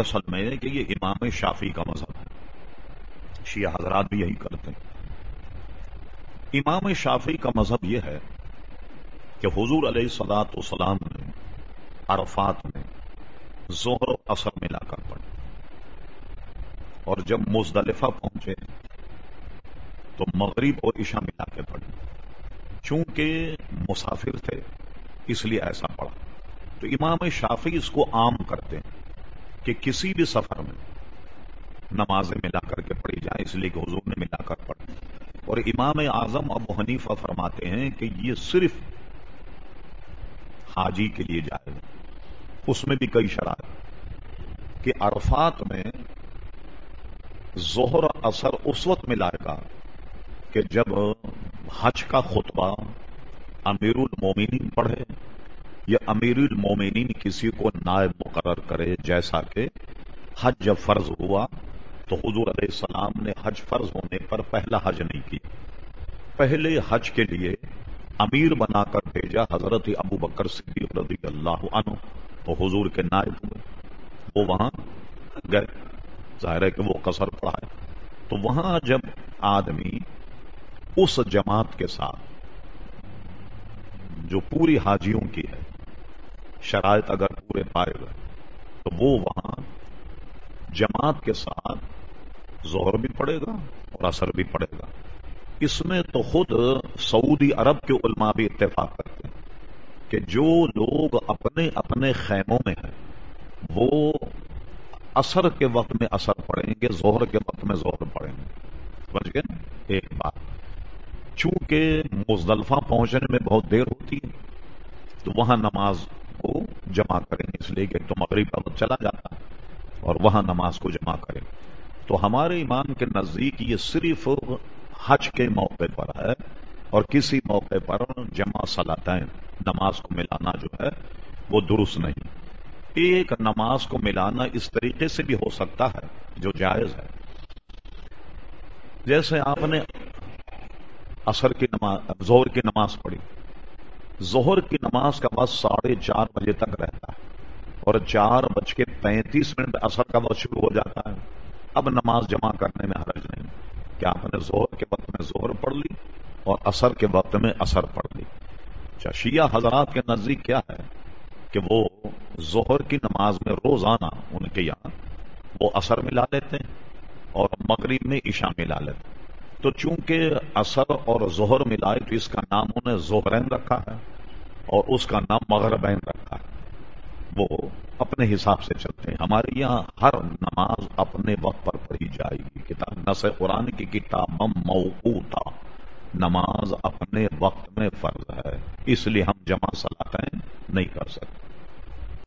اصل میں کہ یہ امام شافی کا مذہب ہے۔ شیعہ حضرات بھی یہی کرتے ہیں۔ امام شافی کا مذہب یہ ہے کہ حضور علیہ سلاط وسلام نے عرفات میں زہر و اثر ملا کر پڑے اور جب مزدلفہ پہنچے تو مغرب اور عشاء ملا کے پڑے چونکہ مسافر تھے، اس لیے ایسا پڑا تو امام شافی اس کو عام کرتے ہیں۔ کہ کسی بھی سفر میں نمازیں ملا کر کے پڑھی جائیں، اس لیے کہ حضور نے ملا کر پڑھی۔ اور امام اعظم ابو حنیفہ فرماتے ہیں کہ یہ صرف حاجی کے لیے جائے اس میں بھی کئی شرائط کہ عرفات میں زہر اثر اس وقت ملائے گا کہ جب حج کا خطبہ امیر المومنین پڑھے یا امیر المومنین کسی کو نائب مقرر کرے جیسا کہ حج جب فرض ہوا تو حضور علیہ السلام نے حج فرض ہونے پر پہلا حج نہیں کیا پہلے حج کے لیے امیر بنا کر بھیجا حضرت ابو بکر صدیق رضی اللہ عنہ، تو حضور کے نائب ہوئے۔ وہ وہاں گئے۔ ظاہر ہے کہ وہ قصر پڑا ہے۔ تو وہاں جب آدمی اس جماعت کے ساتھ جو پوری حاجیوں کی ہے شرائط اگر پورے پائے گا تو وہ وہاں جماعت کے ساتھ زہر بھی پڑے گا اور اثر بھی پڑے گا۔ اس میں تو خود سعودی عرب کے علماء بھی اتفاق کرتے ہیں کہ جو لوگ اپنے اپنے خیموں میں ہیں، وہ اثر کے وقت میں اثر پڑیں گے زہر کے وقت میں زہر پڑیں گے۔ سمجھ گئے ایک بات۔ چونکہ مزدلفہ پہنچنے میں بہت دیر ہوتی ہے، تو وہاں نماز جمع کریں اس لیے کہ تو مغرب کا وقت چلا جاتا اور وہاں نماز کو جمع کریں۔ تو ہمارے ایمان کے نزدیک یہ صرف حج کے موقع پر ہے اور کسی موقع پر جمع سلاتیں نماز کو ملانا جو ہے وہ درست نہیں۔ ایک نماز کو ملانا اس طریقے سے بھی ہو سکتا ہے جو جائز ہے۔ جیسے آپ نے اثر کی نماز زہر کی نماز پڑھی۔ زہر کی نماز کا وقت ساڑھے چار بجے تک رہتا ہے۔ اور چار بج کے پینتیس منٹ اثر کا وقت شروع ہو جاتا ہے۔ اب نماز جمع کرنے میں حرج نہیں۔ کیا آپ نے زہر کے وقت میں زہر پڑھ لی؟ اور اثر کے وقت میں اثر پڑھ لی۔ اچھا شیعہ حضرات کے نزدیک کیا ہے کہ وہ زہر کی نماز میں روزانہ ان کے یہاں وہ اثر ملا لیتے ہیں اور مغرب میں عشاء ملا لیتے ہیں۔ تو چونکہ اثر اور زہر ملائے تو اس کا نام انہیں زہرین رکھا ہے اور اس کا نام مغربین رکھا ہے۔ وہ اپنے حساب سے چلتے ہیں۔ ہمارے یہاں ہر نماز اپنے وقت پر پڑھی جائے گی۔ کتاب نس قرآن کی کتاب موقوتا نماز اپنے وقت میں فرض ہے۔ اس لیے ہم جمع صلاحیں نہیں کر سکتے۔